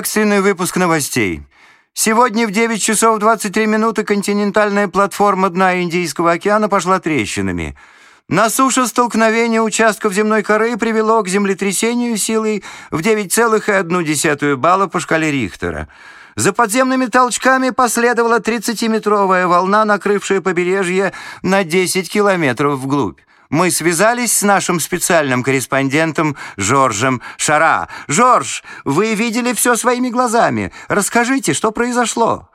Экстренный выпуск новостей. Сегодня в 9 часов 23 минуты континентальная платформа дна Индийского океана пошла трещинами. На суше столкновение участков земной коры привело к землетрясению силой в 9,1 балла по шкале Рихтера. За подземными толчками последовала 30-метровая волна, накрывшая побережье на 10 километров вглубь. Мы связались с нашим специальным корреспондентом Жоржем Шара. «Жорж, вы видели все своими глазами. Расскажите, что произошло?»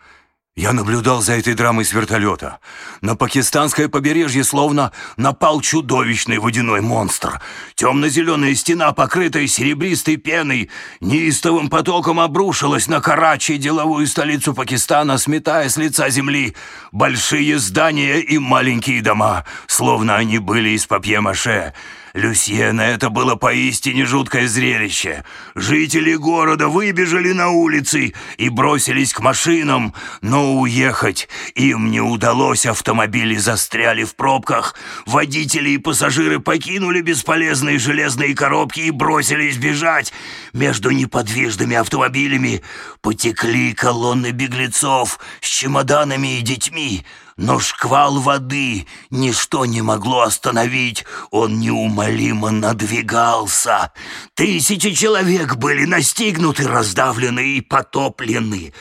Я наблюдал за этой драмой с вертолета. На пакистанское побережье словно напал чудовищный водяной монстр. Темно-зеленая стена, покрытая серебристой пеной, неистовым потоком обрушилась на Карачи, деловую столицу Пакистана, сметая с лица земли большие здания и маленькие дома, словно они были из папье-маше. Люсьена, это было поистине жуткое зрелище. Жители города выбежали на улицы и бросились к машинам, но уехать им не удалось, автомобили застряли в пробках, водители и пассажиры покинули бесполезные железные коробки и бросились бежать. Между неподвижными автомобилями потекли колонны беглецов с чемоданами и детьми, но шквал воды ничто не могло остановить, он неумолимо надвигался. Тысячи человек были настигнуты, раздавлены и потоплены.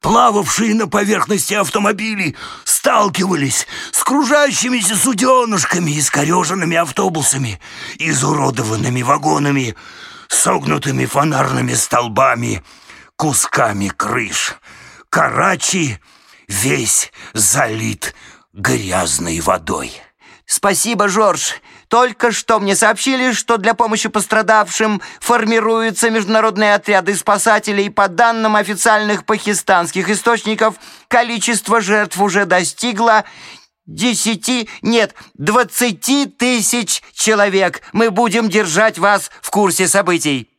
Плававшие на поверхности автомобили сталкивались с кружащимися суденышками, искореженными автобусами, изуродованными вагонами, согнутыми фонарными столбами, кусками крыш. Карачи — весь залит грязной водой. Спасибо, Жорж. Только что мне сообщили, что для помощи пострадавшим формируются международные отряды спасателей. По данным официальных пакистанских источников, количество жертв уже достигло десяти, нет, двадцати тысяч человек. Мы будем держать вас в курсе событий.